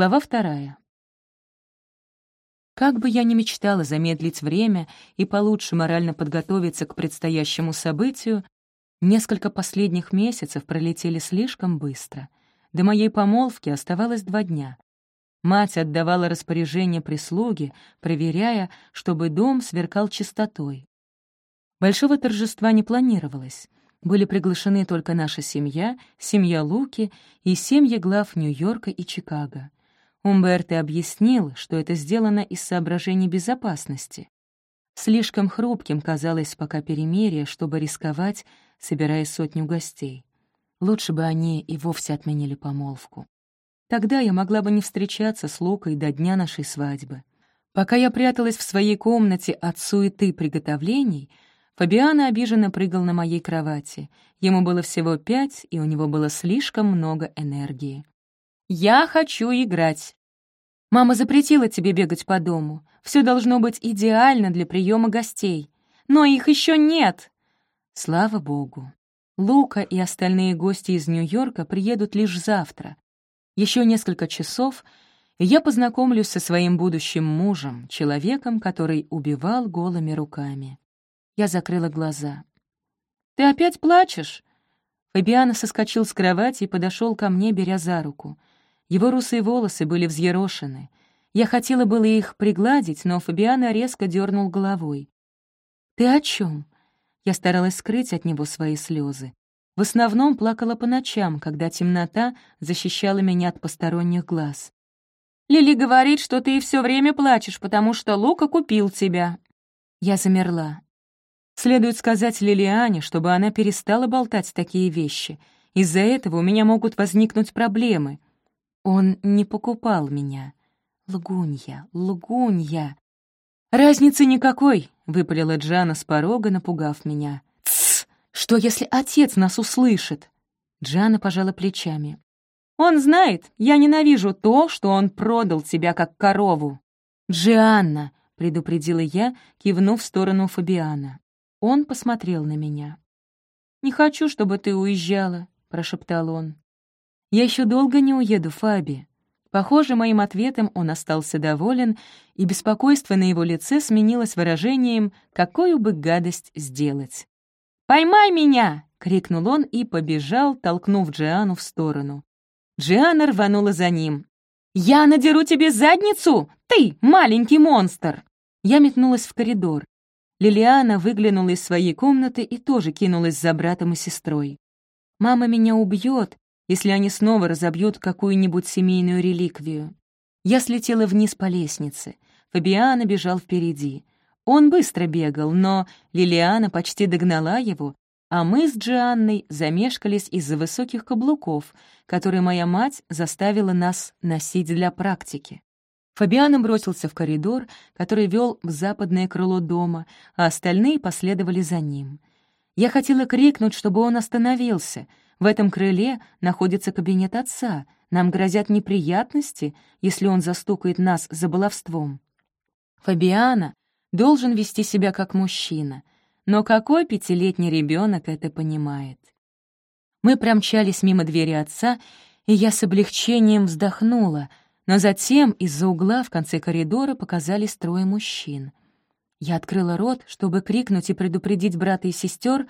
Глава вторая. Как бы я ни мечтала замедлить время и получше морально подготовиться к предстоящему событию, несколько последних месяцев пролетели слишком быстро. До моей помолвки оставалось два дня. Мать отдавала распоряжение прислуги, проверяя, чтобы дом сверкал чистотой. Большого торжества не планировалось. Были приглашены только наша семья, семья Луки и семьи глав Нью-Йорка и Чикаго. Умберто объяснил, что это сделано из соображений безопасности. Слишком хрупким казалось пока перемирие, чтобы рисковать, собирая сотню гостей. Лучше бы они и вовсе отменили помолвку. Тогда я могла бы не встречаться с Лукой до дня нашей свадьбы. Пока я пряталась в своей комнате от суеты приготовлений, Фабиано обиженно прыгал на моей кровати. Ему было всего пять, и у него было слишком много энергии. «Я хочу играть!» «Мама запретила тебе бегать по дому. Все должно быть идеально для приема гостей. Но их еще нет!» Слава богу. Лука и остальные гости из Нью-Йорка приедут лишь завтра. Еще несколько часов, и я познакомлюсь со своим будущим мужем, человеком, который убивал голыми руками. Я закрыла глаза. «Ты опять плачешь?» Фабиано соскочил с кровати и подошел ко мне, беря за руку — его русые волосы были взъерошены. Я хотела было их пригладить, но Фабиано резко дернул головой. «Ты о чем? Я старалась скрыть от него свои слезы. В основном плакала по ночам, когда темнота защищала меня от посторонних глаз. «Лили говорит, что ты все время плачешь, потому что Лука купил тебя». Я замерла. Следует сказать Лилиане, чтобы она перестала болтать такие вещи. Из-за этого у меня могут возникнуть проблемы — он не покупал меня. Лгунья, лгунья. «Разницы никакой», — выпалила Джана с порога, напугав меня. «Тссс! Что, если отец нас услышит?» Джана пожала плечами. «Он знает, я ненавижу то, что он продал тебя как корову». «Джианна», — предупредила я, кивнув в сторону Фабиана. Он посмотрел на меня. «Не хочу, чтобы ты уезжала», — прошептал он. «Я еще долго не уеду, Фаби». Похоже, моим ответом он остался доволен, и беспокойство на его лице сменилось выражением «какую бы гадость сделать». «Поймай меня!» — крикнул он и побежал, толкнув Джиану в сторону. Джиана рванула за ним. «Я надеру тебе задницу! Ты, маленький монстр!» Я метнулась в коридор. Лилиана выглянула из своей комнаты и тоже кинулась за братом и сестрой. «Мама меня убьет, если они снова разобьют какую-нибудь семейную реликвию. Я слетела вниз по лестнице. Фабиано бежал впереди. Он быстро бегал, но Лилиана почти догнала его, а мы с Джианной замешкались из-за высоких каблуков, которые моя мать заставила нас носить для практики. Фабиано бросился в коридор, который вел в западное крыло дома, а остальные последовали за ним. Я хотела крикнуть, чтобы он остановился — в этом крыле находится кабинет отца. Нам грозят неприятности, если он застукает нас за баловством. Фабиана должен вести себя как мужчина. Но какой пятилетний ребенок это понимает? Мы промчались мимо двери отца, и я с облегчением вздохнула, но затем из-за угла в конце коридора показались трое мужчин. Я открыла рот, чтобы крикнуть и предупредить брата и сестер,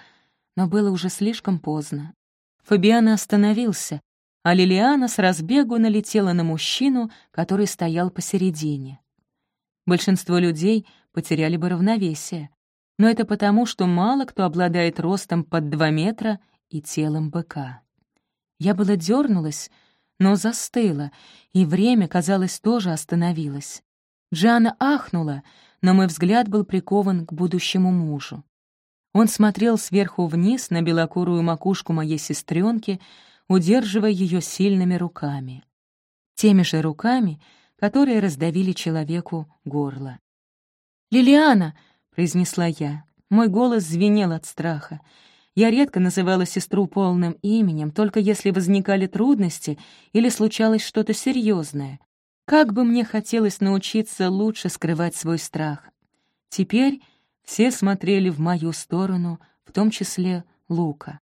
но было уже слишком поздно. Фабиано остановился, а Лилиана с разбегу налетела на мужчину, который стоял посередине. Большинство людей потеряли бы равновесие, но это потому, что мало кто обладает ростом под два метра и телом быка. Я была дернулась, но застыла, и время, казалось, тоже остановилось. Джана ахнула, но мой взгляд был прикован к будущему мужу. Он смотрел сверху вниз на белокурую макушку моей сестренки, удерживая ее сильными руками. Теми же руками, которые раздавили человеку горло. «Лилиана!» — произнесла я. Мой голос звенел от страха. Я редко называла сестру полным именем, только если возникали трудности или случалось что-то серьезное. Как бы мне хотелось научиться лучше скрывать свой страх. Теперь все смотрели в мою сторону, в том числе Лука.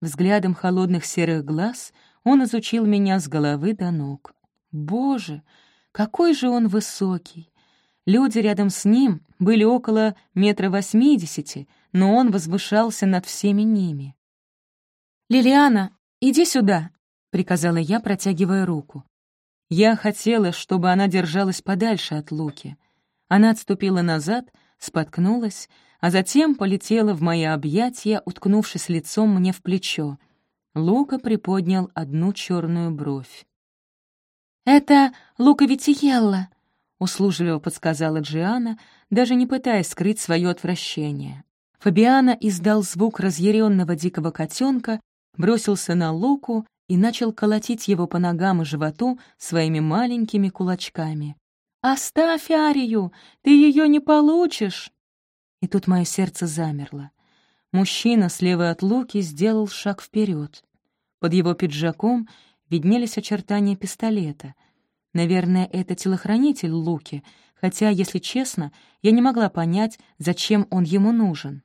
Взглядом холодных серых глаз он изучил меня с головы до ног. Боже, какой же он высокий! Люди рядом с ним были около метра восьмидесяти, но он возвышался над всеми ними. «Лилиана, иди сюда!» — приказала я, протягивая руку. Я хотела, чтобы она держалась подальше от Луки. Она отступила назад, споткнулась, а затем полетела в мои объятия, уткнувшись лицом мне в плечо. Лука приподнял одну черную бровь. «Это Лука Витиелла», — услужливо подсказала Джиана, даже не пытаясь скрыть свое отвращение. Фабиана издал звук разъяренного дикого котенка, бросился на Луку и начал колотить его по ногам и животу своими маленькими кулачками. «Оставь Арию! Ты ее не получишь!» И тут мое сердце замерло. Мужчина слева от Луки сделал шаг вперед. Под его пиджаком виднелись очертания пистолета. Наверное, это телохранитель Луки, хотя, если честно, я не могла понять, зачем он ему нужен.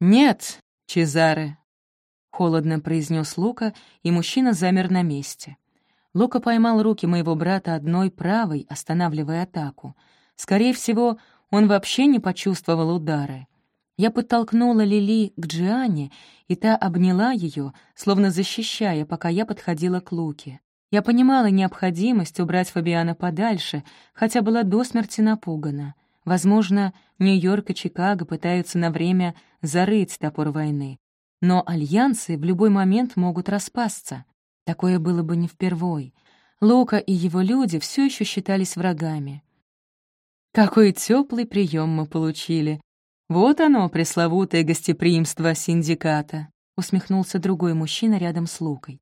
«Нет, Чезаре», — холодно произнес Лука, и мужчина замер на месте. Лука поймал руки моего брата одной правой, останавливая атаку. Скорее всего, он вообще не почувствовал удары. Я подтолкнула Лили к Джиане, и та обняла ее, словно защищая, пока я подходила к Луке. Я понимала необходимость убрать Фабиана подальше, хотя была до смерти напугана. Возможно, Нью-Йорк и Чикаго пытаются на время зарыть топор войны. Но альянсы в любой момент могут распасться. Такое было бы не впервой. Лука и его люди все еще считались врагами. Какой теплый прием мы получили. Вот оно, пресловутое гостеприимство синдиката, усмехнулся другой мужчина рядом с Лукой.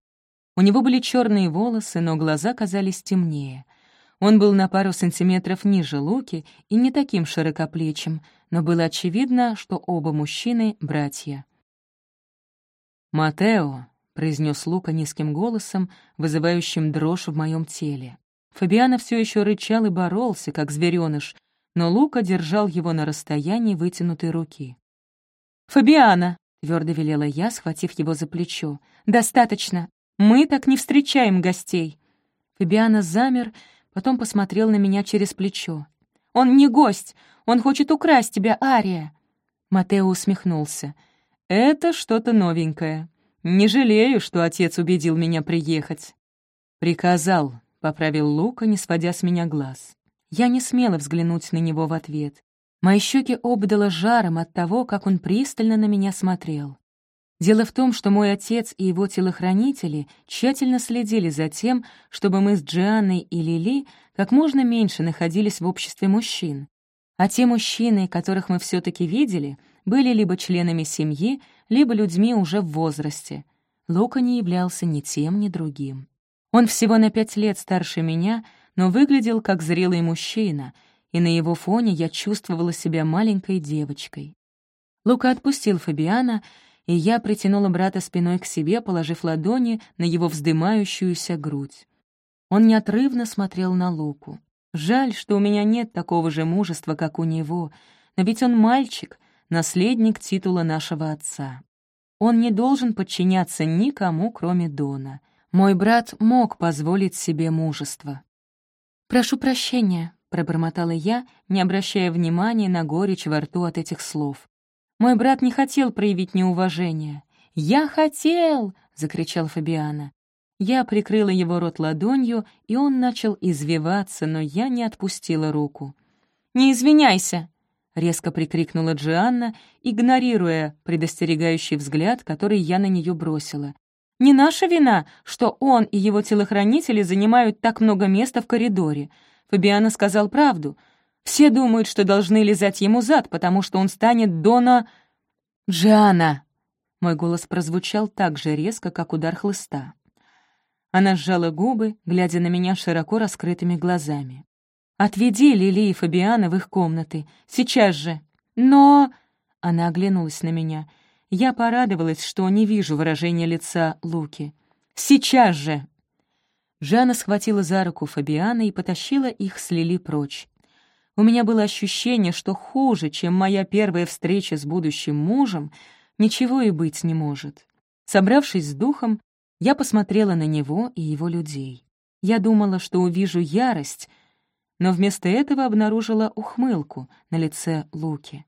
У него были черные волосы, но глаза казались темнее. Он был на пару сантиметров ниже Луки и не таким широкоплечим, но было очевидно, что оба мужчины — братья. «Матео», — произнес Лука низким голосом, вызывающим дрожь в моем теле. Фабиано все еще рычал и боролся, как звереныш, но Лука держал его на расстоянии вытянутой руки. «Фабиано!» — твердо велела я, схватив его за плечо. «Достаточно! Мы так не встречаем гостей!» Фабиано замер, потом посмотрел на меня через плечо. «Он не гость! Он хочет украсть тебя, Ария!» Матео усмехнулся. «Это что-то новенькое. Не жалею, что отец убедил меня приехать». «Приказал», — поправил Лука, не сводя с меня глаз. Я не смела взглянуть на него в ответ. Мои щеки обдало жаром от того, как он пристально на меня смотрел. Дело в том, что мой отец и его телохранители тщательно следили за тем, чтобы мы с Джианной и Лили как можно меньше находились в обществе мужчин. А те мужчины, которых мы все таки видели, были либо членами семьи, либо людьми уже в возрасте. Лука не являлся ни тем, ни другим. Он всего на пять лет старше меня, но выглядел как зрелый мужчина, и на его фоне я чувствовала себя маленькой девочкой. Лука отпустил Фабиана, и я притянула брата спиной к себе, положив ладони на его вздымающуюся грудь. Он неотрывно смотрел на Луку. Жаль, что у меня нет такого же мужества, как у него, но ведь он мальчик, наследник титула нашего отца. Он не должен подчиняться никому, кроме Дона. Мой брат мог позволить себе мужество. «Прошу прощения», — пробормотала я, не обращая внимания на горечь во рту от этих слов. Мой брат не хотел проявить неуважение. «Я хотел!» — закричал Фабиана. Я прикрыла его рот ладонью, и он начал извиваться, но я не отпустила руку. «Не извиняйся!» — резко прикрикнула Джианна, игнорируя предостерегающий взгляд, который я на нее бросила. Не наша вина, что он и его телохранители занимают так много места в коридоре. Фабиано сказал правду. Все думают, что должны лизать ему зад, потому что он станет Дона... «Джиана!» Мой голос прозвучал так же резко, как удар хлыста. Она сжала губы, глядя на меня широко раскрытыми глазами. «Отведи Лили и Фабиана в их комнаты. Сейчас же!» «Но...» Она оглянулась на меня — я порадовалась, что не вижу выражения лица Луки. «Сейчас же!» Жанна схватила за руку Фабиана и потащила их с Лили прочь. У меня было ощущение, что хуже, чем моя первая встреча с будущим мужем, ничего и быть не может. Собравшись с духом, я посмотрела на него и его людей. Я думала, что увижу ярость, но вместо этого обнаружила ухмылку на лице Луки.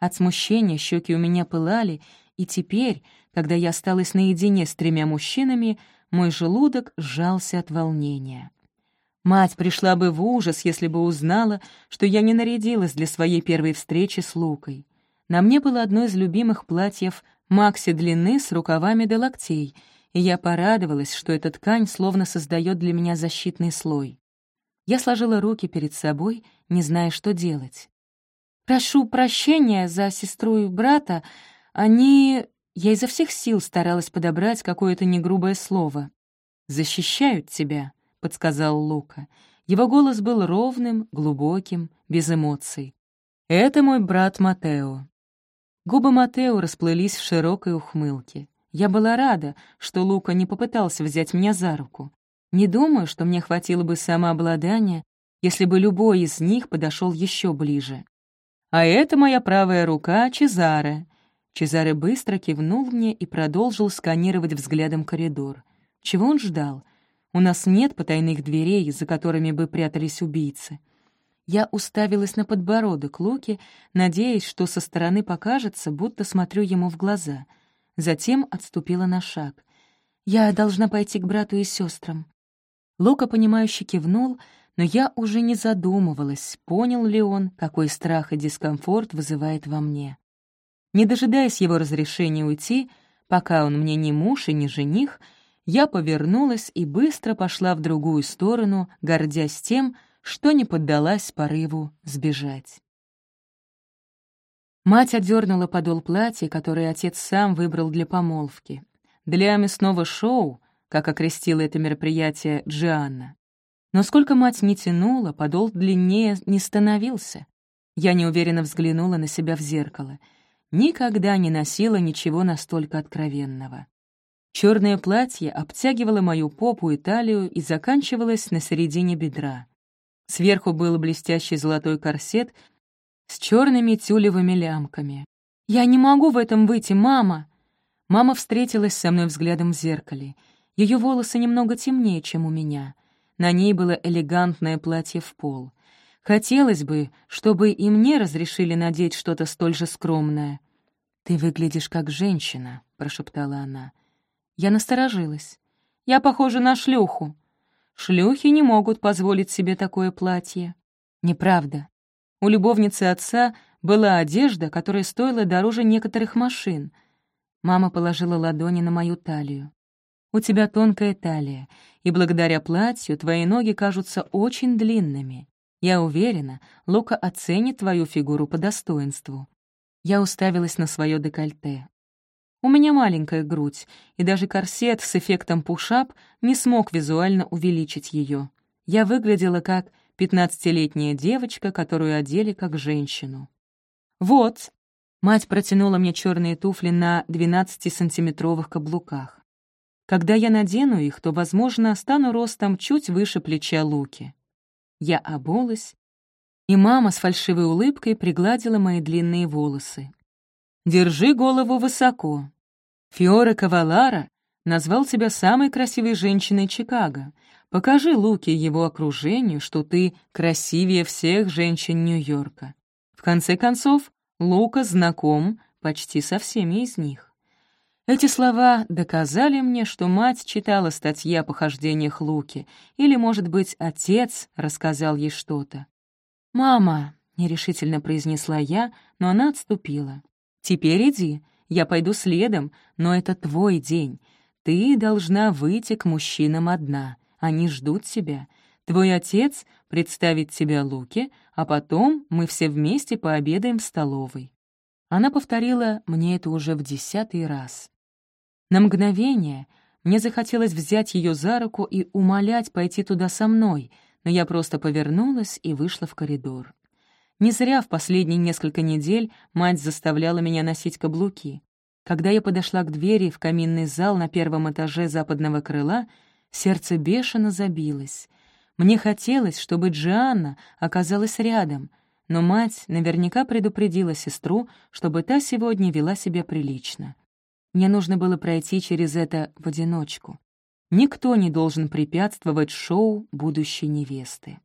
От смущения щеки у меня пылали, и теперь, когда я осталась наедине с тремя мужчинами, мой желудок сжался от волнения. Мать пришла бы в ужас, если бы узнала, что я не нарядилась для своей первой встречи с Лукой. На мне было одно из любимых платьев макси длины с рукавами до локтей, и я порадовалась, что эта ткань словно создает для меня защитный слой. Я сложила руки перед собой, не зная, что делать. «Прошу прощения за сестру и брата. Они...» Я изо всех сил старалась подобрать какое-то негрубое слово. «Защищают тебя», — подсказал Лука. Его голос был ровным, глубоким, без эмоций. «Это мой брат Матео». Губы Матео расплылись в широкой ухмылке. Я была рада, что Лука не попытался взять меня за руку. Не думаю, что мне хватило бы самообладания, если бы любой из них подошел еще ближе. «А это моя правая рука Чезаре», Чезаре быстро кивнул мне и продолжил сканировать взглядом коридор. Чего он ждал? У нас нет потайных дверей, за которыми бы прятались убийцы. Я уставилась на подбородок Луки, надеясь, что со стороны покажется, будто смотрю ему в глаза. Затем отступила на шаг. «Я должна пойти к брату и сестрам. Лука, понимающе кивнул, но я уже не задумывалась, понял ли он, какой страх и дискомфорт вызывает во мне. Не дожидаясь его разрешения уйти, пока он мне не муж и не жених, я повернулась и быстро пошла в другую сторону, гордясь тем, что не поддалась порыву сбежать. Мать отдернула подол платья, которое отец сам выбрал для помолвки. Для мясного шоу, как окрестила это мероприятие Джианна. Но сколько мать не тянула, подол длиннее не становился. Я неуверенно взглянула на себя в зеркало — никогда не носила ничего настолько откровенного. Черное платье обтягивало мою попу и талию и заканчивалось на середине бедра. Сверху был блестящий золотой корсет с черными тюлевыми лямками. «Я не могу в этом выйти, мама!» Мама встретилась со мной взглядом в зеркале. Ее волосы немного темнее, чем у меня. На ней было элегантное платье в пол. Хотелось бы, чтобы и мне разрешили надеть что-то столь же скромное. «Ты выглядишь как женщина», — прошептала она. Я насторожилась. «Я похожа на шлюху. Шлюхи не могут позволить себе такое платье». Неправда. У любовницы отца была одежда, которая стоила дороже некоторых машин. Мама положила ладони на мою талию. «У тебя тонкая талия, и благодаря платью твои ноги кажутся очень длинными. Я уверена, Лука оценит твою фигуру по достоинству. Я уставилась на свое декольте. У меня маленькая грудь, и даже корсет с эффектом пушап не смог визуально увеличить ее. Я выглядела как пятнадцатилетняя девочка, которую одели как женщину. «Вот», — мать протянула мне черные туфли на 12-сантиметровых каблуках. «Когда я надену их, то, возможно, стану ростом чуть выше плеча Луки». Я обулась, и мама с фальшивой улыбкой пригладила мои длинные волосы. «Держи голову высоко. Фиора Кавалара назвал тебя самой красивой женщиной Чикаго. Покажи Луке и его окружению, что ты красивее всех женщин Нью-Йорка. В конце концов, Лука знаком почти со всеми из них. Эти слова доказали мне, что мать читала статьи о похождениях Луки, или, может быть, отец рассказал ей что-то. «Мама», — нерешительно произнесла я, но она отступила. «Теперь иди, я пойду следом, но это твой день. Ты должна выйти к мужчинам одна, они ждут тебя. Твой отец представит тебя Луке, а потом мы все вместе пообедаем в столовой». Она повторила мне это уже в десятый раз. На мгновение мне захотелось взять ее за руку и умолять пойти туда со мной, но я просто повернулась и вышла в коридор. Не зря в последние несколько недель мать заставляла меня носить каблуки. Когда я подошла к двери в каминный зал на первом этаже западного крыла, сердце бешено забилось. Мне хотелось, чтобы Джианна оказалась рядом, но мать наверняка предупредила сестру, чтобы та сегодня вела себя прилично. Мне нужно было пройти через это в одиночку. Никто не должен препятствовать шоу будущей невесты.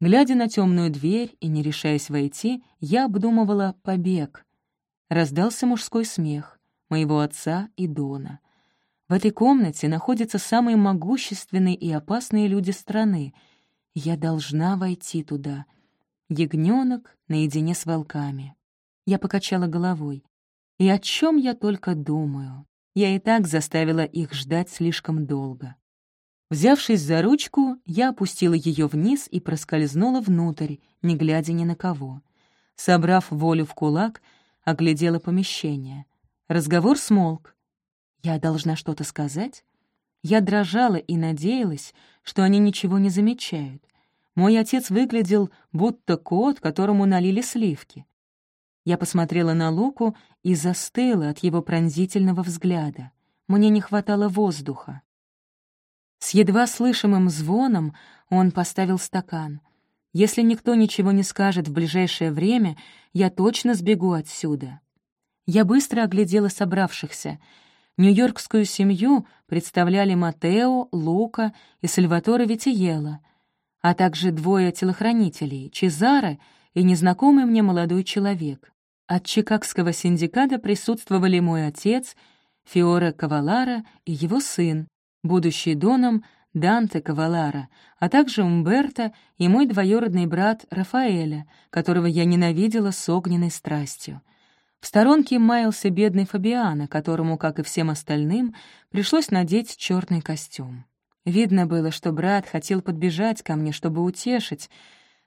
Глядя на темную дверь и не решаясь войти, я обдумывала побег. Раздался мужской смех моего отца и Дона. В этой комнате находятся самые могущественные и опасные люди страны. Я должна войти туда. Ягненок наедине с волками. Я покачала головой. И о чем я только думаю. Я и так заставила их ждать слишком долго. Взявшись за ручку, я опустила ее вниз и проскользнула внутрь, не глядя ни на кого. Собрав волю в кулак, оглядела помещение. Разговор смолк. Я должна что-то сказать? Я дрожала и надеялась, что они ничего не замечают. Мой отец выглядел будто кот, которому налили сливки. Я посмотрела на Луку и застыла от его пронзительного взгляда. Мне не хватало воздуха. С едва слышимым звоном он поставил стакан. «Если никто ничего не скажет в ближайшее время, я точно сбегу отсюда». Я быстро оглядела собравшихся — Нью-Йоркскую семью представляли Матео, Лука и Сальваторе Витиела, а также двое телохранителей — Чезаре и незнакомый мне молодой человек. От Чикагского синдиката присутствовали мой отец, Фиоре Кавалара и его сын, будущий доном Данте Кавалара, а также Умберто и мой двоюродный брат Рафаэля, которого я ненавидела с огненной страстью. В сторонке маялся бедный Фабиано, которому, как и всем остальным, пришлось надеть черный костюм. Видно было, что брат хотел подбежать ко мне, чтобы утешить,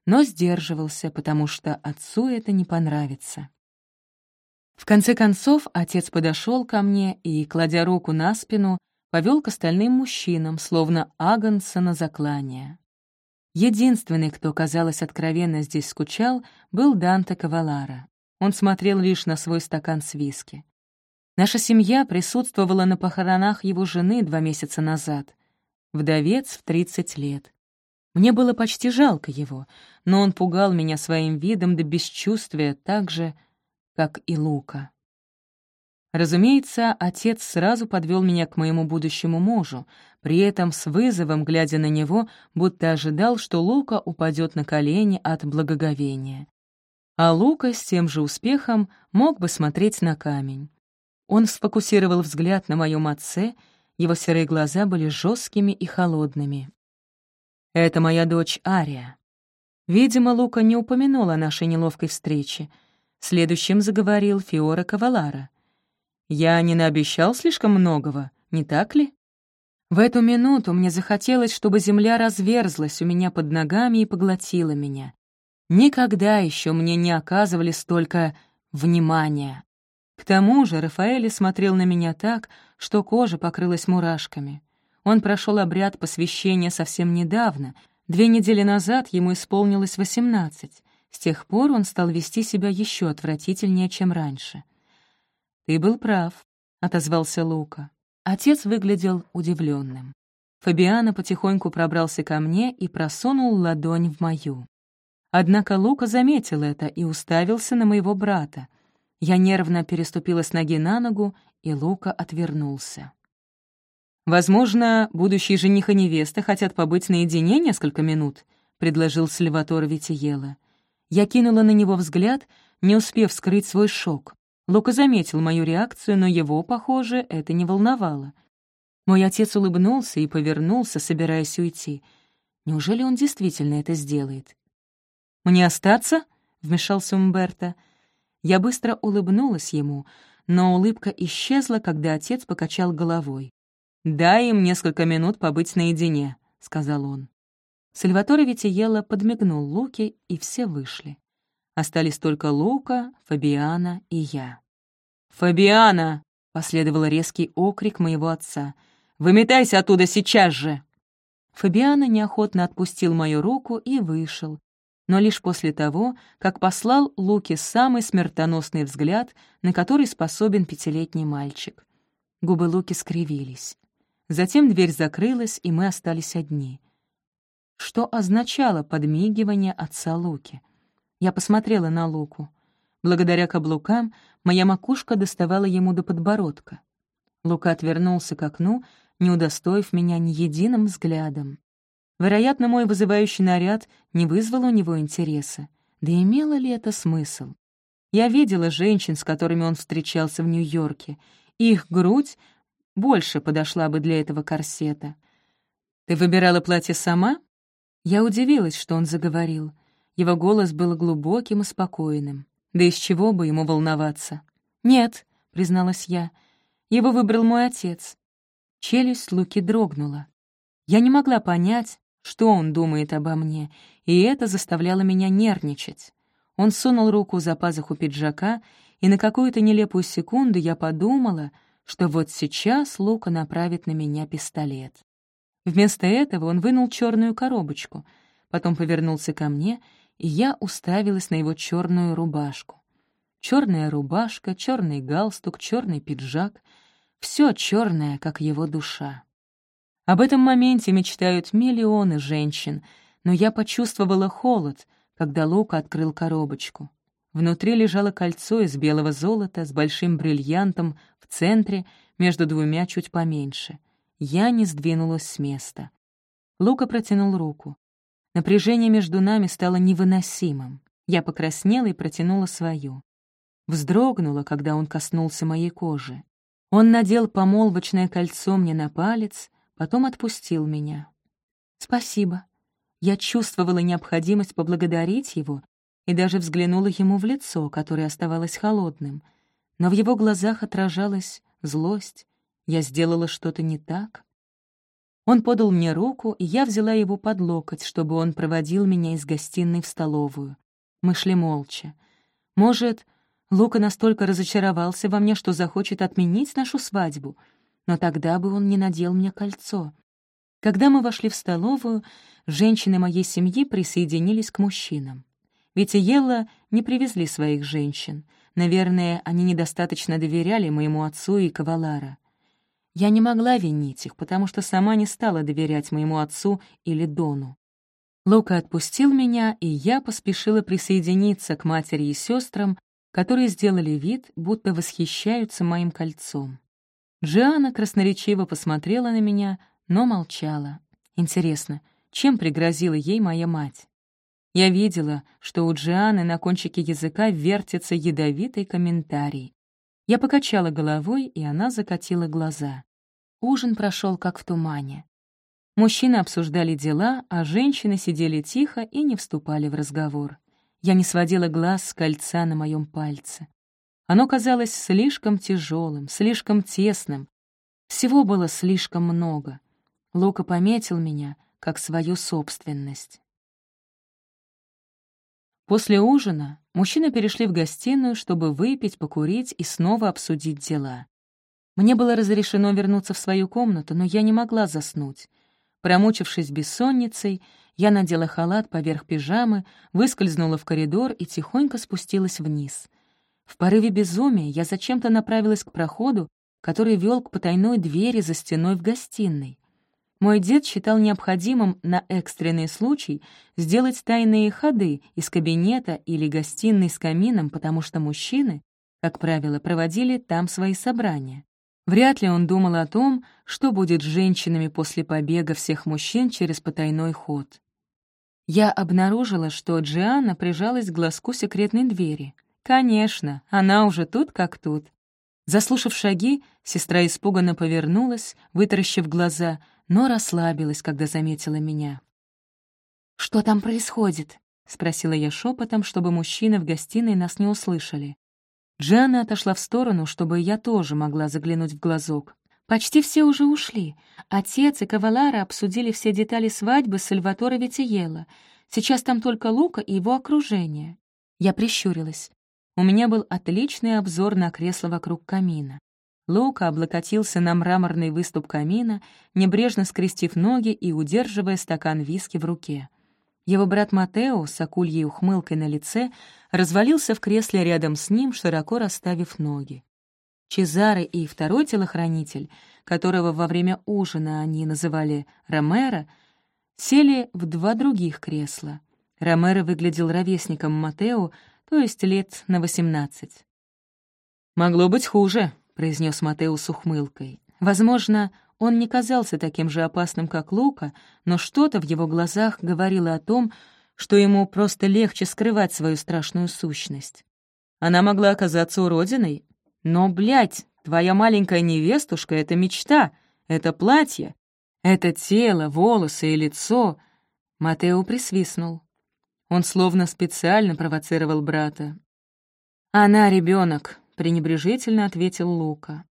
но сдерживался, потому что отцу это не понравится. В конце концов отец подошел ко мне и, кладя руку на спину, повел к остальным мужчинам, словно агнца на заклание. Единственный, кто, казалось, откровенно здесь скучал, был Данте Кавалара. Он смотрел лишь на свой стакан с виски. Наша семья присутствовала на похоронах его жены два месяца назад. Вдовец в 30 лет. Мне было почти жалко его, но он пугал меня своим видом до бесчувствия так же, как и Лука. Разумеется, отец сразу подвел меня к моему будущему мужу, при этом с вызовом, глядя на него, будто ожидал, что Лука упадет на колени от благоговения а Лука с тем же успехом мог бы смотреть на камень. Он сфокусировал взгляд на моем отце, его серые глаза были жесткими и холодными. «Это моя дочь Ария». Видимо, Лука не упомянул о нашей неловкой встрече. Следующим заговорил Фиора Кавалара. «Я не наобещал слишком многого, не так ли?» В эту минуту мне захотелось, чтобы земля разверзлась у меня под ногами и поглотила меня. Никогда еще мне не оказывали столько внимания. К тому же Рафаэль смотрел на меня так, что кожа покрылась мурашками. Он прошел обряд посвящения совсем недавно, две недели назад ему исполнилось восемнадцать. С тех пор он стал вести себя еще отвратительнее, чем раньше. «Ты был прав», — отозвался Лука. Отец выглядел удивленным. Фабиано потихоньку пробрался ко мне и просунул ладонь в мою. Однако Лука заметил это и уставился на моего брата. Я нервно переступила с ноги на ногу, и Лука отвернулся. «Возможно, будущий жених и невеста хотят побыть наедине несколько минут», — предложил Сальватор Витиела. Я кинула на него взгляд, не успев скрыть свой шок. Лука заметил мою реакцию, но его, похоже, это не волновало. Мой отец улыбнулся и повернулся, собираясь уйти. Неужели он действительно это сделает? «Мне остаться?» — вмешался Умберто. Я быстро улыбнулась ему, но улыбка исчезла, когда отец покачал головой. «Дай им несколько минут побыть наедине», — сказал он. Сальваторе Витиелло подмигнул Луке, и все вышли. Остались только Лука, Фабиана и я. «Фабиана!» — последовал резкий окрик моего отца. «Выметайся оттуда сейчас же!» Фабиана неохотно отпустил мою руку и вышел, но лишь после того, как послал Луке самый смертоносный взгляд, на который способен пятилетний мальчик. Губы Луки скривились. Затем дверь закрылась, и мы остались одни. Что означало подмигивание отца Луки? Я посмотрела на Луку. Благодаря каблукам моя макушка доставала ему до подбородка. Лука отвернулся к окну, не удостоив меня ни единым взглядом. Вероятно, мой вызывающий наряд не вызвал у него интереса. Да имело ли это смысл? Я видела женщин, с которыми он встречался в Нью-Йорке. Их грудь больше подошла бы для этого корсета. «Ты выбирала платье сама?» Я удивилась, что он заговорил. Его голос был глубоким и спокойным. Да из чего бы ему волноваться? «Нет», — призналась я, — «его выбрал мой отец». Челюсть Луки дрогнула. Я не могла понять, что он думает обо мне, и это заставляло меня нервничать. Он сунул руку за пазуху пиджака, и на какую-то нелепую секунду я подумала, что вот сейчас Лука направит на меня пистолет. Вместо этого он вынул черную коробочку, потом повернулся ко мне, и я уставилась на его черную рубашку. Черная рубашка, черный галстук, черный пиджак — все черное, как его душа. Об этом моменте мечтают миллионы женщин, но я почувствовала холод, когда Лука открыл коробочку. Внутри лежало кольцо из белого золота с большим бриллиантом центре, между двумя чуть поменьше — я не сдвинулась с места. Лука протянул руку. Напряжение между нами стало невыносимым. Я покраснела и протянула свою. Вздрогнула, когда он коснулся моей кожи. Он надел помолвочное кольцо мне на палец, потом отпустил меня. «Спасибо». Я чувствовала необходимость поблагодарить его и даже взглянула ему в лицо, которое оставалось холодным. Но в его глазах отражалась злость, я сделала что-то не так? Он подал мне руку, и я взяла его под локоть, чтобы он проводил меня из гостиной в столовую. Мы шли молча. Может, Лука настолько разочаровался во мне, что захочет отменить нашу свадьбу, но тогда бы он не надел мне кольцо. Когда мы вошли в столовую, женщины моей семьи присоединились к мужчинам. Ведь Елла не привезли своих женщин. Наверное, они недостаточно доверяли моему отцу и Кавалара. Я не могла винить их, потому что сама не стала доверять моему отцу или Дону. Лука отпустил меня, и я поспешила присоединиться к матери и сестрам, которые сделали вид, будто восхищаются моим кольцом. Джиана красноречиво посмотрела на меня, но молчала. Интересно, чем пригрозила ей моя мать? Я видела, что у Джианы на кончике языка вертится ядовитый комментарий. Я покачала головой, и она закатила глаза. Ужин прошел как в тумане. Мужчины обсуждали дела, а женщины сидели тихо и не вступали в разговор. Я не сводила глаз с кольца на моем пальце. Оно казалось слишком тяжелым, слишком тесным. Всего было слишком много. Лука пометил меня как свою собственность. После ужина мужчины перешли в гостиную, чтобы выпить, покурить и снова обсудить дела. Мне было разрешено вернуться в свою комнату, но я не могла заснуть. Промучившись бессонницей, я надела халат поверх пижамы, выскользнула в коридор и тихонько спустилась вниз. В порыве безумия я зачем-то направилась к проходу, который вел к потайной двери за стеной в гостиной. Мой дед считал необходимым на экстренный случай сделать тайные ходы из кабинета или гостиной с камином, потому что мужчины, как правило, проводили там свои собрания. Вряд ли он думал о том, что будет с женщинами после побега всех мужчин через потайной ход. Я обнаружила, что Джианна прижалась к глазку секретной двери. Конечно, она уже тут как тут. Заслушав шаги, сестра испуганно повернулась, вытаращив глаза — но расслабилась, когда заметила меня. «Что там происходит?» — спросила я шепотом, чтобы мужчины в гостиной нас не услышали. Джанна отошла в сторону, чтобы я тоже могла заглянуть в глазок. Почти все уже ушли. Отец и Кавалара обсудили все детали свадьбы Сальватора Витиела. Сейчас там только Лука и его окружение. Я прищурилась. У меня был отличный обзор на кресло вокруг камина. Лука облокотился на мраморный выступ камина, небрежно скрестив ноги и удерживая стакан виски в руке. Его брат Матео с акульей ухмылкой на лице развалился в кресле рядом с ним, широко расставив ноги. Чезаре и второй телохранитель, которого во время ужина они называли Ромеро, сели в два других кресла. Ромеро выглядел ровесником Матео, то есть лет на восемнадцать. «Могло быть хуже», — произнес Матео с ухмылкой. Возможно, Он не казался таким же опасным, как Лука, но что-то в его глазах говорило о том, что ему просто легче скрывать свою страшную сущность. Она могла оказаться уродиной, но, блядь, твоя маленькая невестушка — это мечта, это платье, это тело, волосы и лицо. Матео присвистнул. Он словно специально провоцировал брата. «Она ребенок, пренебрежительно ответил Лука.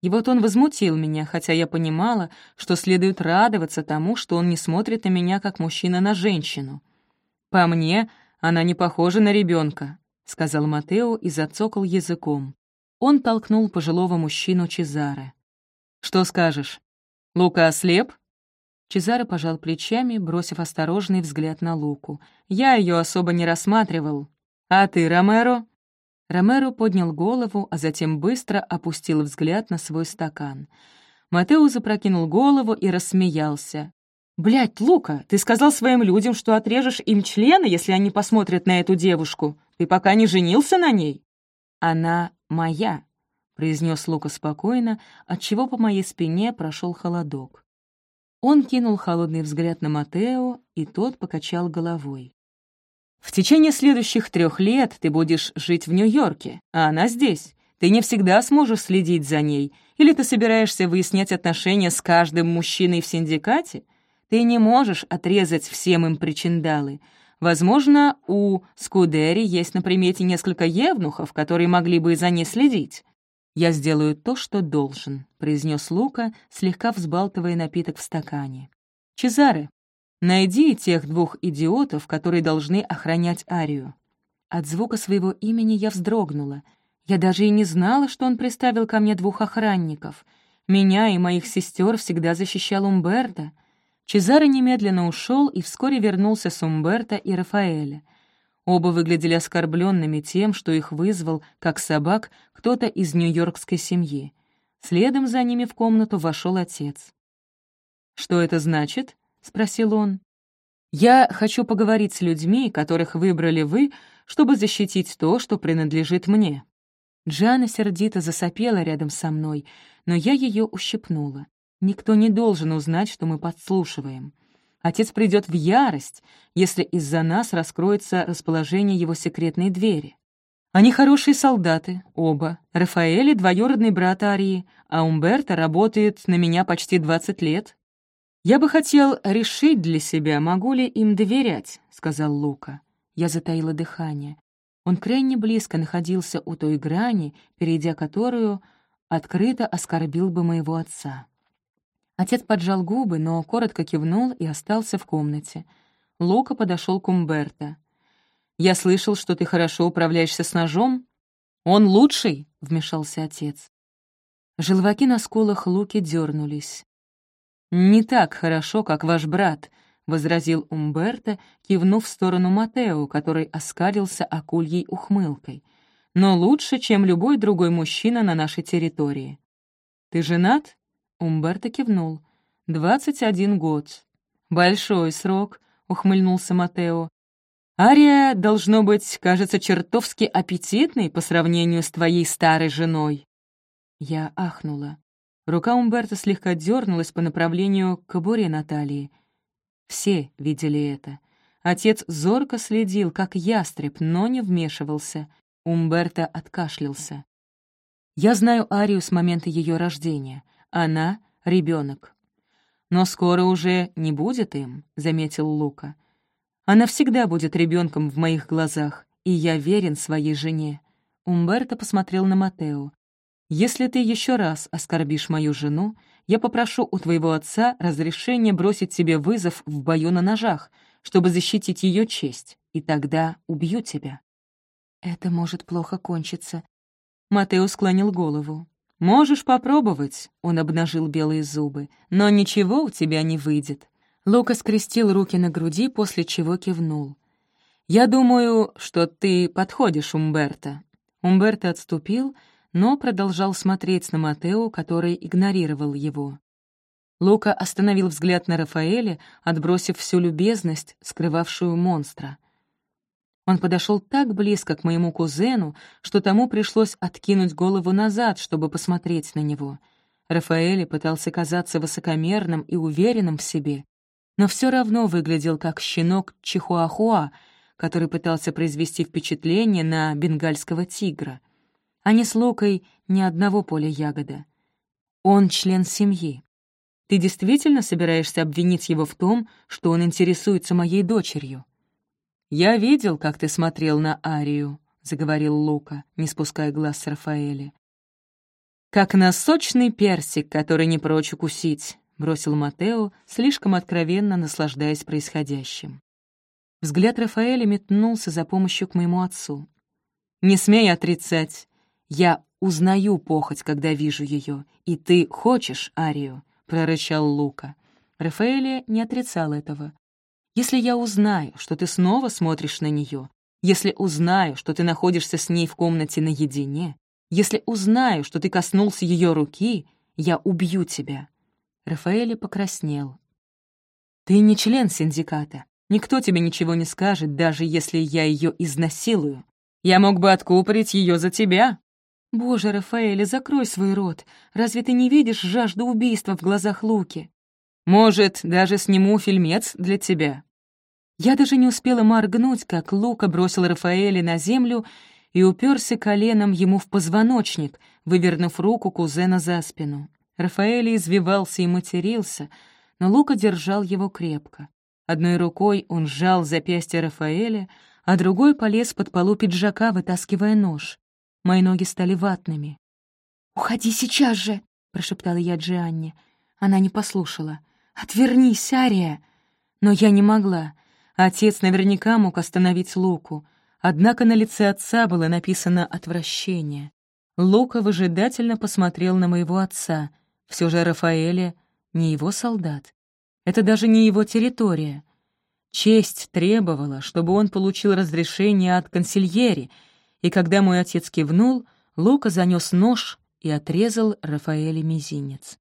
И вот он возмутил меня, хотя я понимала, что следует радоваться тому, что он не смотрит на меня как мужчина на женщину. «По мне, она не похожа на ребенка, сказал Матео и зацокал языком. Он толкнул пожилого мужчину Чезаре. «Что скажешь? Лука ослеп?» Чезаре пожал плечами, бросив осторожный взгляд на Луку. «Я ее особо не рассматривал. А ты, Ромеро?» Ромеро поднял голову, а затем быстро опустил взгляд на свой стакан. Матео запрокинул голову и рассмеялся. «Блядь, Лука, ты сказал своим людям, что отрежешь им члены, если они посмотрят на эту девушку. Ты пока не женился на ней?» «Она моя», — произнес Лука спокойно, отчего по моей спине прошел холодок. Он кинул холодный взгляд на Матео, и тот покачал головой. В течение следующих трех лет ты будешь жить в Нью-Йорке, а она здесь. Ты не всегда сможешь следить за ней. Или ты собираешься выяснять отношения с каждым мужчиной в синдикате? Ты не можешь отрезать всем им причиндалы. Возможно, у Скудери есть на примете несколько евнухов, которые могли бы за ней следить. «Я сделаю то, что должен», — произнес Лука, слегка взбалтывая напиток в стакане. «Чезаре, Найди тех двух идиотов, которые должны охранять Арию». От звука своего имени я вздрогнула. Я даже и не знала, что он приставил ко мне двух охранников. Меня и моих сестер всегда защищал Умберто. Чезаро немедленно ушел и вскоре вернулся с Умберто и Рафаэля. Оба выглядели оскорбленными тем, что их вызвал, как собак, кто-то из нью-йоркской семьи. Следом за ними в комнату вошел отец. «Что это значит?» — спросил он. «Я хочу поговорить с людьми, которых выбрали вы, чтобы защитить то, что принадлежит мне». Джана сердито засопела рядом со мной, но я ее ущипнула. Никто не должен узнать, что мы подслушиваем. Отец придет в ярость, если из-за нас раскроется расположение его секретной двери. Они хорошие солдаты, оба. Рафаэль — двоюродный брат Арии, а Умберто работает на меня почти 20 лет. «Я бы хотел решить для себя, могу ли им доверять», — сказал Лука. Я затаила дыхание. Он крайне близко находился у той грани, перейдя которую открыто оскорбил бы моего отца. Отец поджал губы, но коротко кивнул и остался в комнате. Лука подошел к Умберто. «Я слышал, что ты хорошо управляешься с ножом?» «Он лучший!» — вмешался отец. Желваки на скулах Луки дернулись. «Не так хорошо, как ваш брат», — возразил Умберто, кивнув в сторону Матео, который оскалился акульей ухмылкой. «Но лучше, чем любой другой мужчина на нашей территории». «Ты женат?» — Умберто кивнул. «Двадцать один год». «Большой срок», — ухмыльнулся Матео. «Ария, должно быть, кажется чертовски аппетитной по сравнению с твоей старой женой». Я ахнула. Рука Умберта слегка дернулась по направлению к кобуре Натальи. Все видели это. Отец зорко следил, как ястреб, но не вмешивался. Умберто откашлялся. «Я знаю Арию с момента ее рождения. Она — ребенок. «Но скоро уже не будет им», — заметил Лука. «Она всегда будет ребенком в моих глазах, и я верен своей жене». Умберто посмотрел на Матео. Если ты еще раз оскорбишь мою жену, я попрошу у твоего отца разрешения бросить тебе вызов в бою на ножах, чтобы защитить ее честь, и тогда убью тебя». «Это может плохо кончиться». Матео склонил голову. «Можешь попробовать», — он обнажил белые зубы, «но ничего у тебя не выйдет». Лука скрестил руки на груди, после чего кивнул. «Я думаю, что ты подходишь, Умберто». Умберто отступил, — но продолжал смотреть на Матео, который игнорировал его. Лука остановил взгляд на Рафаэля, отбросив всю любезность, скрывавшую монстра. Он подошел так близко к моему кузену, что тому пришлось откинуть голову назад, чтобы посмотреть на него. Рафаэль пытался казаться высокомерным и уверенным в себе, но все равно выглядел как щенок Чихуахуа, который пытался произвести впечатление на бенгальского тигра. Они с Лукой ни одного поля ягода. Он член семьи. Ты действительно собираешься обвинить его в том, что он интересуется моей дочерью? «Я видел, как ты смотрел на Арию», — заговорил Лука, не спуская глаз с Рафаэля. «Как на сочный персик, который не прочь укусить», — бросил Матео, слишком откровенно наслаждаясь происходящим. Взгляд Рафаэля метнулся за помощью к моему отцу. «Не смей отрицать. Я узнаю похоть, когда вижу ее, и ты хочешь Арию», — прорычал Лука. Рафаэля не отрицал этого. «Если я узнаю, что ты снова смотришь на нее, если узнаю, что ты находишься с ней в комнате наедине, если узнаю, что ты коснулся ее руки, я убью тебя». Рафаэль покраснел. «Ты не член синдиката. Никто тебе ничего не скажет, даже если я ее изнасилую. Я мог бы откупорить ее за тебя». «Боже, Рафаэль, закрой свой рот. Разве ты не видишь жажду убийства в глазах Луки?» «Может, даже сниму фильмец для тебя». Я даже не успела моргнуть, как Лука бросил Рафаэля на землю и уперся коленом ему в позвоночник, вывернув руку кузена за спину. Рафаэль извивался и матерился, но Лука держал его крепко. Одной рукой он сжал запястье Рафаэля, а другой полез под полу пиджака, вытаскивая нож. Мои ноги стали ватными. «Уходи сейчас же!» — прошептала я Джианне. Она не послушала. «Отвернись, Ария!» Но я не могла. Отец наверняка мог остановить Луку. Однако на лице отца было написано «отвращение». Лука выжидательно посмотрел на моего отца. Все же Рафаэля не его солдат. Это даже не его территория. Честь требовала, чтобы он получил разрешение от консильери, и когда мой отец кивнул, Лука занес нож и отрезал Рафаэле мизинец.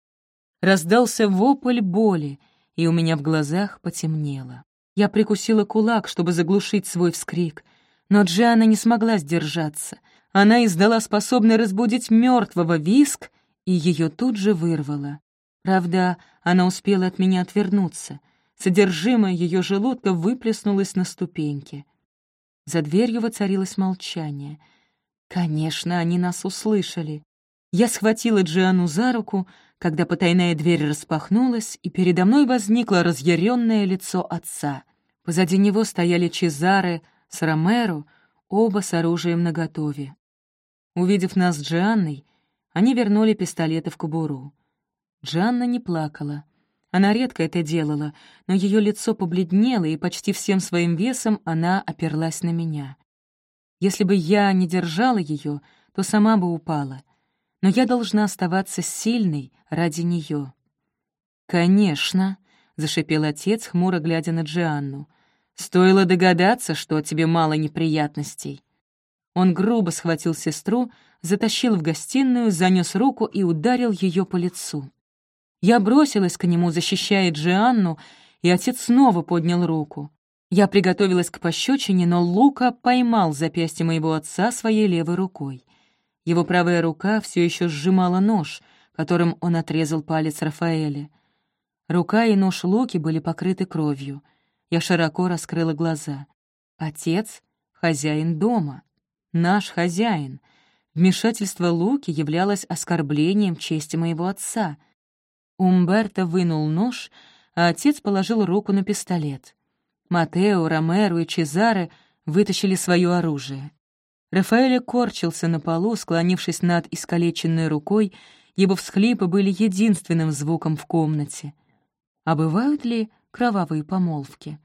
Раздался вопль боли, и у меня в глазах потемнело. Я прикусила кулак, чтобы заглушить свой вскрик. Но Джиана не смогла сдержаться. Она издала способный разбудить мертвого виск, и ее тут же вырвало. Правда, она успела от меня отвернуться. Содержимое ее желудка выплеснулось на ступеньки. За дверью воцарилось молчание. Конечно, они нас услышали. Я схватила Джиану за руку, когда потайная дверь распахнулась, и передо мной возникло разъяренное лицо отца. Позади него стояли Чезаре с Ромеро, оба с оружием наготове. Увидев нас с Джианной, они вернули пистолеты в кобуру. Джанна не плакала. Она редко это делала, но ее лицо побледнело, и почти всем своим весом она оперлась на меня. Если бы я не держала ее, то сама бы упала. Но я должна оставаться сильной ради нее. «Конечно», — зашипел отец, хмуро глядя на Джианну. Стоило догадаться, что тебе мало неприятностей. Он грубо схватил сестру, затащил в гостиную, занес руку и ударил ее по лицу. Я бросилась к нему, защищая Джианну, и отец снова поднял руку. Я приготовилась к пощечине, но Лука поймал запястье моего отца своей левой рукой. Его правая рука все еще сжимала нож, которым он отрезал палец Рафаэля. Рука и нож Луки были покрыты кровью. Я широко раскрыла глаза. Отец — хозяин дома. Наш хозяин. Вмешательство Луки являлось оскорблением чести моего отца. Умберто вынул нож, а отец положил руку на пистолет. Матео, Ромеро и Чезаре вытащили свое оружие. Рафаэль корчился на полу, склонившись над искалеченной рукой, его всхлипы были единственным звуком в комнате. А бывают ли кровавые помолвки.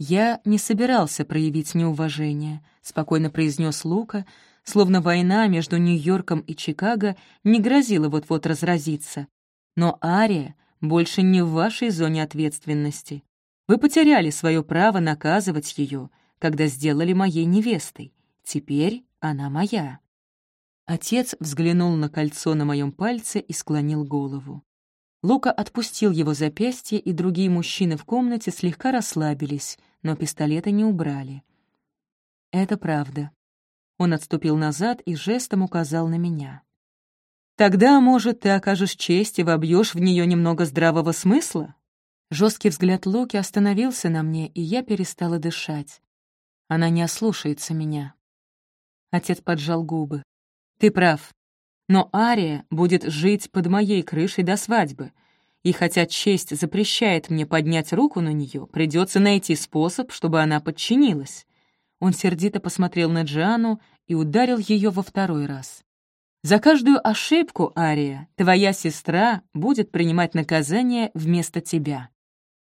«Я не собирался проявить неуважение», — спокойно произнес Лука, словно война между Нью-Йорком и Чикаго не грозила вот-вот разразиться. «Но Ария больше не в вашей зоне ответственности. Вы потеряли свое право наказывать ее, когда сделали моей невестой. Теперь она моя». Отец взглянул на кольцо на моем пальце и склонил голову. Лука отпустил его запястье, и другие мужчины в комнате слегка расслабились, но пистолеты не убрали. «Это правда». Он отступил назад и жестом указал на меня. Тогда, может, ты окажешь честь и вобьешь в нее немного здравого смысла? Жесткий взгляд Луки остановился на мне, и я перестала дышать. Она не ослушается меня. Отец поджал губы. «Ты прав. Но Ария будет жить под моей крышей до свадьбы. И хотя честь запрещает мне поднять руку на нее, придется найти способ, чтобы она подчинилась». Он сердито посмотрел на Джиану и ударил ее во второй раз. «За каждую ошибку, Ария, твоя сестра будет принимать наказание вместо тебя».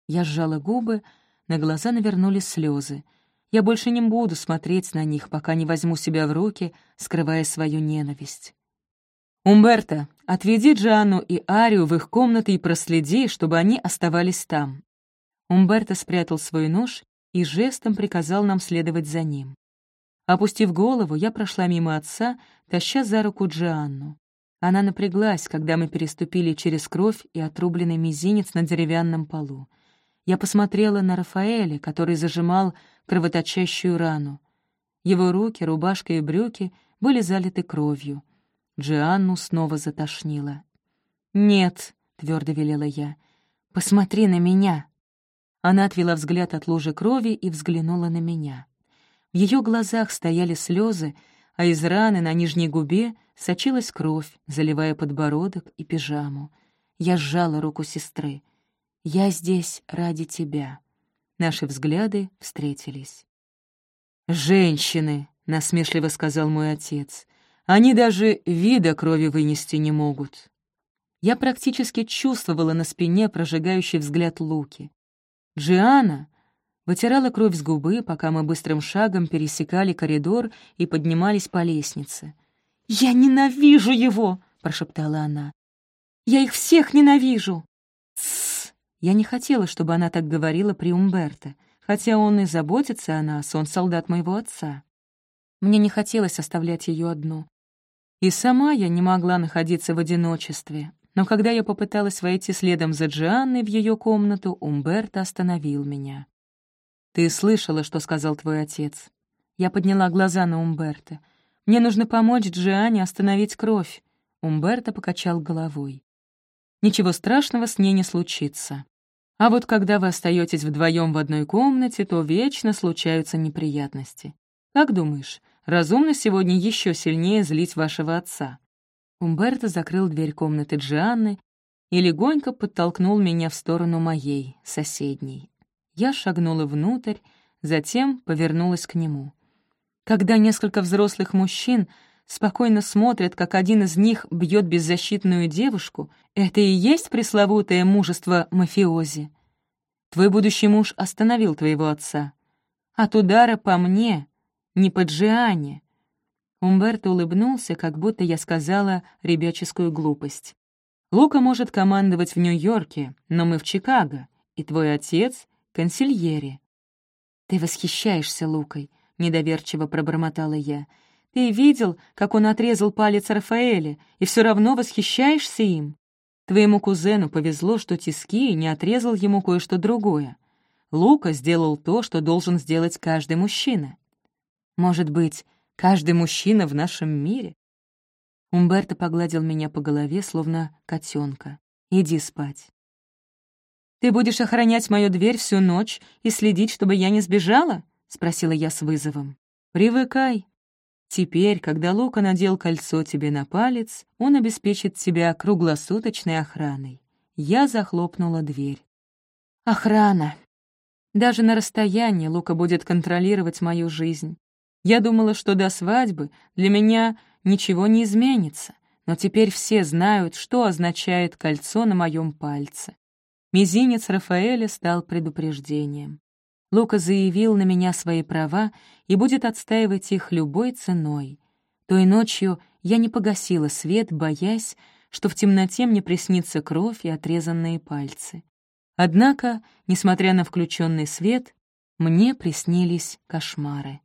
Я сжала губы, на глаза навернулись слезы. Я больше не буду смотреть на них, пока не возьму себя в руки, скрывая свою ненависть. «Умберто, отведи Джану и Арию в их комнаты и проследи, чтобы они оставались там». Умберто спрятал свой нож и жестом приказал нам следовать за ним. Опустив голову, я прошла мимо отца, таща за руку Джианну. Она напряглась, когда мы переступили через кровь и отрубленный мизинец на деревянном полу. Я посмотрела на Рафаэля, который зажимал кровоточащую рану. Его руки, рубашка и брюки были залиты кровью. Джианну снова затошнило. «Нет», — твердо велела я, — «посмотри на меня». Она отвела взгляд от лужи крови и взглянула на меня. В ее глазах стояли слезы, а из раны на нижней губе сочилась кровь, заливая подбородок и пижаму. Я сжала руку сестры. Я здесь ради тебя». Наши взгляды встретились. «Женщины», — насмешливо сказал мой отец, — «они даже вида крови вынести не могут». Я практически чувствовала на спине прожигающий взгляд Луки. Джиана вытирала кровь с губы, пока мы быстрым шагом пересекали коридор и поднимались по лестнице. «Я ненавижу его!» — прошептала она. «Я их всех ненавижу!» Я не хотела, чтобы она так говорила при Умберто, хотя он и заботится о нас, он солдат моего отца. Мне не хотелось оставлять ее одну. И сама я не могла находиться в одиночестве, но когда я попыталась войти следом за Джианной в ее комнату, Умберто остановил меня. «Ты слышала, что сказал твой отец?» Я подняла глаза на Умберто. «Мне нужно помочь Джиане остановить кровь». Умберто покачал головой. «Ничего страшного с ней не случится. А вот когда вы остаетесь вдвоем в одной комнате, то вечно случаются неприятности. Как думаешь, разумно сегодня еще сильнее злить вашего отца?» Умберто закрыл дверь комнаты Джианны и легонько подтолкнул меня в сторону моей, соседней. Я шагнула внутрь, затем повернулась к нему. Когда несколько взрослых мужчин спокойно смотрят, как один из них бьет беззащитную девушку, это и есть пресловутое мужество мафиози. Твой будущий муж остановил твоего отца. От удара по мне, не по Джиане. Умберто улыбнулся, как будто я сказала ребяческую глупость. Лука может командовать в Нью-Йорке, но мы в Чикаго, и твой отец — консильери. «Ты восхищаешься Лукой», — недоверчиво пробормотала я. Ты видел, как он отрезал палец Рафаэля, и все равно восхищаешься им? Твоему кузену повезло, что Тиски не отрезал ему кое-что другое. Лука сделал то, что должен сделать каждый мужчина. Может быть, каждый мужчина в нашем мире? Умберто погладил меня по голове, словно котенка. «Иди спать». «Ты будешь охранять мою дверь всю ночь и следить, чтобы я не сбежала?» — спросила я с вызовом. «Привыкай», Теперь, когда Лука надел кольцо тебе на палец, он обеспечит тебя круглосуточной охраной. Я захлопнула дверь. Охрана. Даже на расстоянии Лука будет контролировать мою жизнь. Я думала, что до свадьбы для меня ничего не изменится, но теперь все знают, что означает кольцо на моем пальце. Мизинец Рафаэля стал предупреждением. Лука заявил на меня свои права и будет отстаивать их любой ценой. Той ночью я не погасила свет, боясь, что в темноте мне приснится кровь и отрезанные пальцы. Однако, несмотря на включенный свет, мне приснились кошмары.